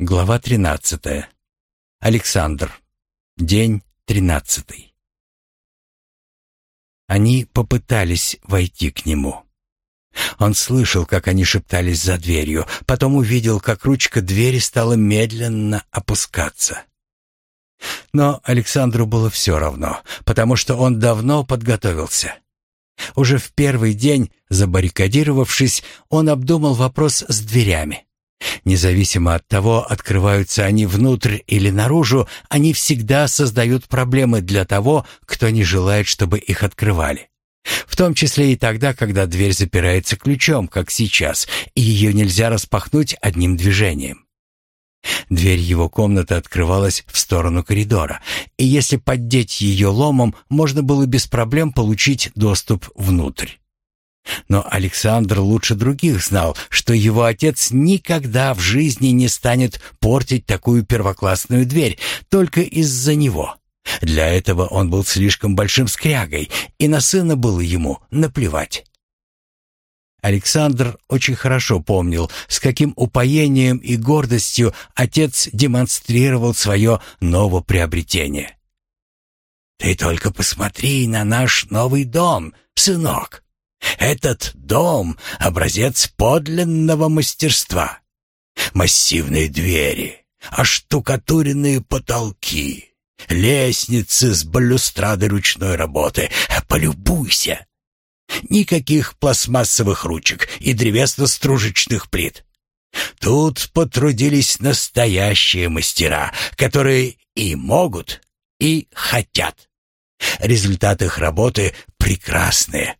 Глава 13. Александр. День 13. Они попытались войти к нему. Он слышал, как они шептались за дверью, потом увидел, как ручка двери стала медленно опускаться. Но Александру было все равно, потому что он давно подготовился. Уже в первый день, забаррикадировавшись, он обдумал вопрос с дверями. Независимо от того, открываются они внутрь или наружу, они всегда создают проблемы для того, кто не желает, чтобы их открывали. В том числе и тогда, когда дверь запирается ключом, как сейчас, и ее нельзя распахнуть одним движением. Дверь его комнаты открывалась в сторону коридора, и если поддеть ее ломом, можно было без проблем получить доступ внутрь. Но Александр лучше других знал, что его отец никогда в жизни не станет портить такую первоклассную дверь только из-за него. Для этого он был слишком большим скрягой, и на сына было ему наплевать. Александр очень хорошо помнил, с каким упоением и гордостью отец демонстрировал свое новоприобретение. «Ты только посмотри на наш новый дом, сынок!» Этот дом — образец подлинного мастерства. Массивные двери, оштукатуренные потолки, лестницы с балюстрадой ручной работы. Полюбуйся! Никаких пластмассовых ручек и древесно-стружечных плит. Тут потрудились настоящие мастера, которые и могут, и хотят. Результат их работы прекрасные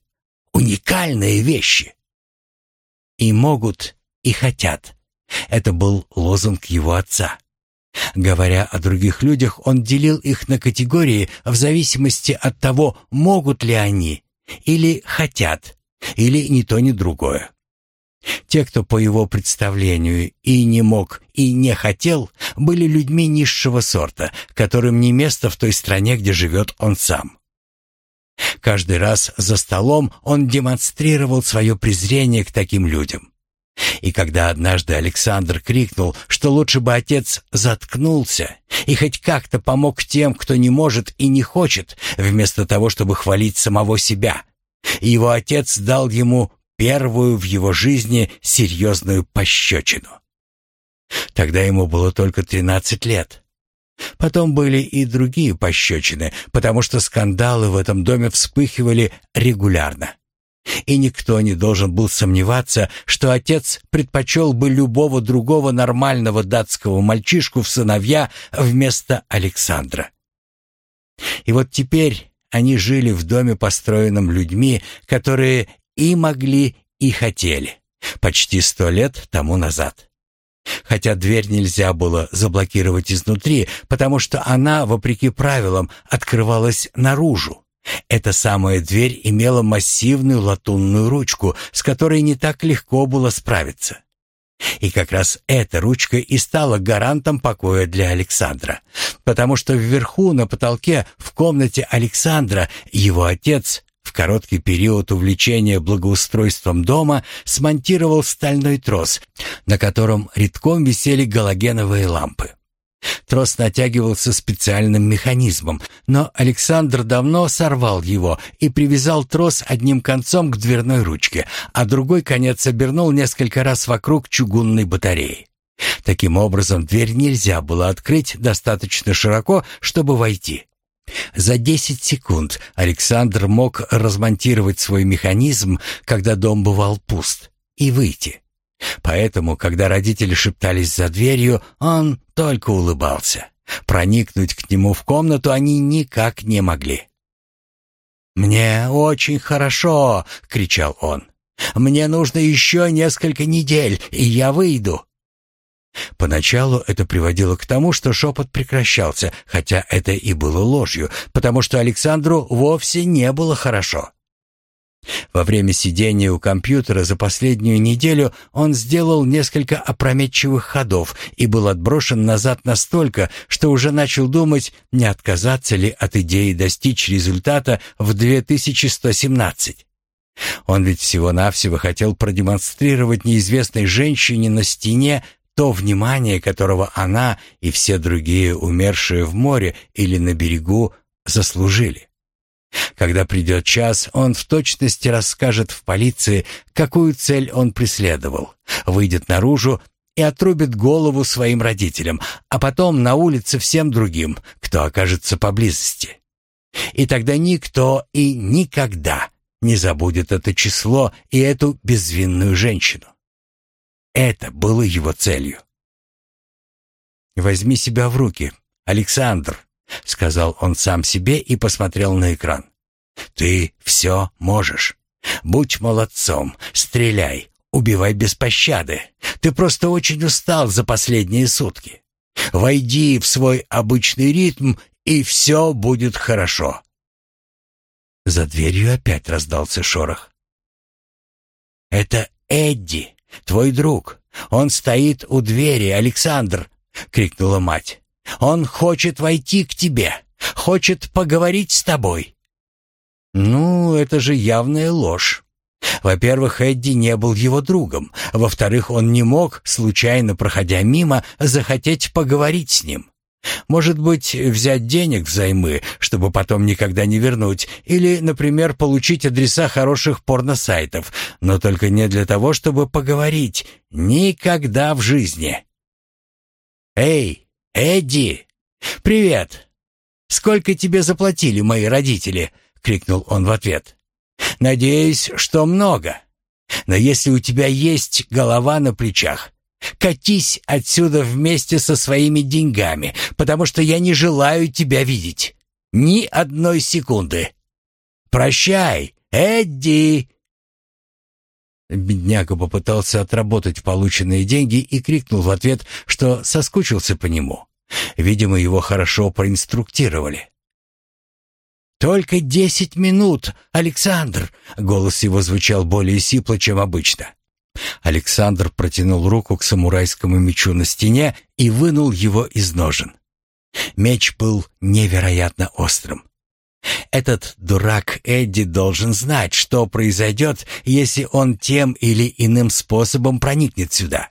уникальные вещи. И могут, и хотят. Это был лозунг его отца. Говоря о других людях, он делил их на категории в зависимости от того, могут ли они, или хотят, или ни то, ни другое. Те, кто по его представлению и не мог, и не хотел, были людьми низшего сорта, которым не место в той стране, где живет он сам. Каждый раз за столом он демонстрировал свое презрение к таким людям. И когда однажды Александр крикнул, что лучше бы отец заткнулся и хоть как-то помог тем, кто не может и не хочет, вместо того, чтобы хвалить самого себя, его отец дал ему первую в его жизни серьезную пощечину. Тогда ему было только тринадцать лет. Потом были и другие пощечины, потому что скандалы в этом доме вспыхивали регулярно. И никто не должен был сомневаться, что отец предпочел бы любого другого нормального датского мальчишку в сыновья вместо Александра. И вот теперь они жили в доме, построенном людьми, которые и могли, и хотели, почти сто лет тому назад. Хотя дверь нельзя было заблокировать изнутри, потому что она, вопреки правилам, открывалась наружу. Эта самая дверь имела массивную латунную ручку, с которой не так легко было справиться. И как раз эта ручка и стала гарантом покоя для Александра, потому что вверху на потолке в комнате Александра его отец короткий период увлечения благоустройством дома смонтировал стальной трос, на котором редком висели галогеновые лампы. Трос натягивался специальным механизмом, но Александр давно сорвал его и привязал трос одним концом к дверной ручке, а другой конец обернул несколько раз вокруг чугунной батареи. Таким образом, дверь нельзя было открыть достаточно широко, чтобы войти. За 10 секунд Александр мог размонтировать свой механизм, когда дом бывал пуст, и выйти. Поэтому, когда родители шептались за дверью, он только улыбался. Проникнуть к нему в комнату они никак не могли. «Мне очень хорошо!» — кричал он. «Мне нужно еще несколько недель, и я выйду!» Поначалу это приводило к тому, что шепот прекращался, хотя это и было ложью, потому что Александру вовсе не было хорошо. Во время сидения у компьютера за последнюю неделю он сделал несколько опрометчивых ходов и был отброшен назад настолько, что уже начал думать, не отказаться ли от идеи достичь результата в 2117. Он ведь всего-навсего хотел продемонстрировать неизвестной женщине на стене то внимание, которого она и все другие умершие в море или на берегу заслужили. Когда придет час, он в точности расскажет в полиции, какую цель он преследовал, выйдет наружу и отрубит голову своим родителям, а потом на улице всем другим, кто окажется поблизости. И тогда никто и никогда не забудет это число и эту безвинную женщину. Это было его целью. «Возьми себя в руки, Александр», — сказал он сам себе и посмотрел на экран. «Ты все можешь. Будь молодцом, стреляй, убивай без пощады. Ты просто очень устал за последние сутки. Войди в свой обычный ритм, и все будет хорошо». За дверью опять раздался шорох. «Это Эдди, твой друг. Он стоит у двери, Александр!» — крикнула мать. «Он хочет войти к тебе, хочет поговорить с тобой». «Ну, это же явная ложь. Во-первых, Эдди не был его другом. Во-вторых, он не мог, случайно проходя мимо, захотеть поговорить с ним. Может быть, взять денег взаймы, чтобы потом никогда не вернуть, или, например, получить адреса хороших порносайтов, но только не для того, чтобы поговорить. Никогда в жизни. «Эй, Эдди! Привет! Сколько тебе заплатили мои родители?» — крикнул он в ответ. «Надеюсь, что много. Но если у тебя есть голова на плечах, Катись отсюда вместе со своими деньгами, потому что я не желаю тебя видеть. Ни одной секунды. Прощай, Эдди!» Бедняга попытался отработать полученные деньги и крикнул в ответ, что соскучился по нему. Видимо, его хорошо проинструктировали. «Только десять минут, Александр!» — голос его звучал более сипло, чем обычно. Александр протянул руку к самурайскому мечу на стене и вынул его из ножен. Меч был невероятно острым. Этот дурак Эдди должен знать, что произойдет, если он тем или иным способом проникнет сюда.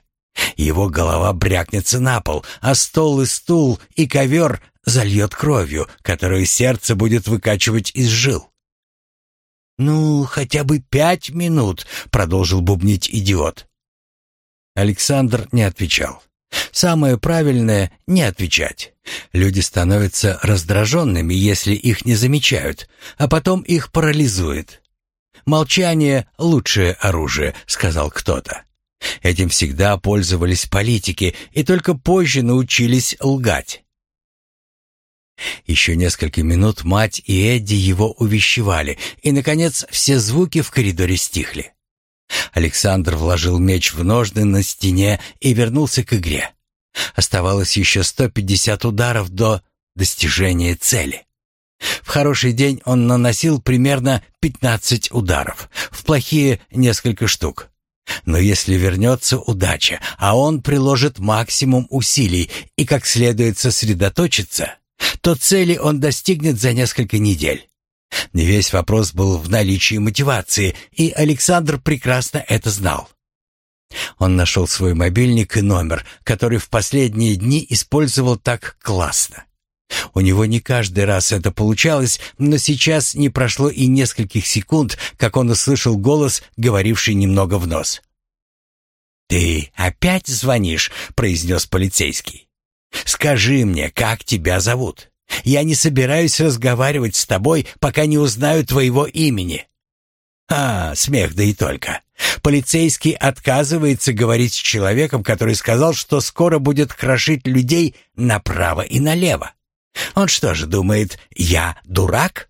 Его голова брякнется на пол, а стол и стул и ковер зальет кровью, которую сердце будет выкачивать из жил. «Ну, хотя бы пять минут», — продолжил бубнить идиот. Александр не отвечал. Самое правильное — не отвечать. Люди становятся раздраженными, если их не замечают, а потом их парализует. «Молчание — лучшее оружие», — сказал кто-то. Этим всегда пользовались политики и только позже научились лгать. Еще несколько минут мать и Эдди его увещевали, и, наконец, все звуки в коридоре стихли. Александр вложил меч в ножны на стене и вернулся к игре. Оставалось еще 150 ударов до достижения цели. В хороший день он наносил примерно 15 ударов, в плохие — несколько штук. Но если вернется удача, а он приложит максимум усилий и как следует сосредоточится, то цели он достигнет за несколько недель. Весь вопрос был в наличии мотивации, и Александр прекрасно это знал. Он нашел свой мобильник и номер, который в последние дни использовал так классно. У него не каждый раз это получалось, но сейчас не прошло и нескольких секунд, как он услышал голос, говоривший немного в нос. «Ты опять звонишь?» — произнес полицейский. «Скажи мне, как тебя зовут? Я не собираюсь разговаривать с тобой, пока не узнаю твоего имени». А, смех, да и только. Полицейский отказывается говорить с человеком, который сказал, что скоро будет крошить людей направо и налево. Он что же думает, я дурак?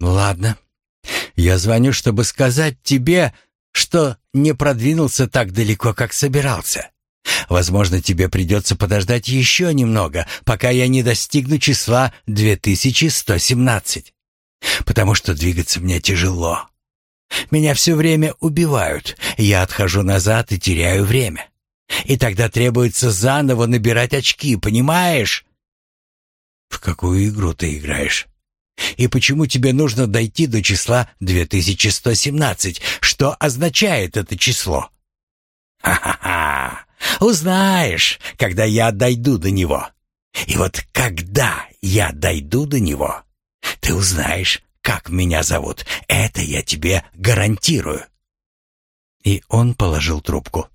Ладно. Я звоню, чтобы сказать тебе, что не продвинулся так далеко, как собирался. Возможно, тебе придется подождать еще немного, пока я не достигну числа 2117. Потому что двигаться мне тяжело. Меня все время убивают, я отхожу назад и теряю время. И тогда требуется заново набирать очки, понимаешь? В какую игру ты играешь? И почему тебе нужно дойти до числа 2117? Что означает это число? Ха-ха-ха! Узнаешь, когда я дойду до него. И вот когда я дойду до него, ты узнаешь, как меня зовут. Это я тебе гарантирую». И он положил трубку.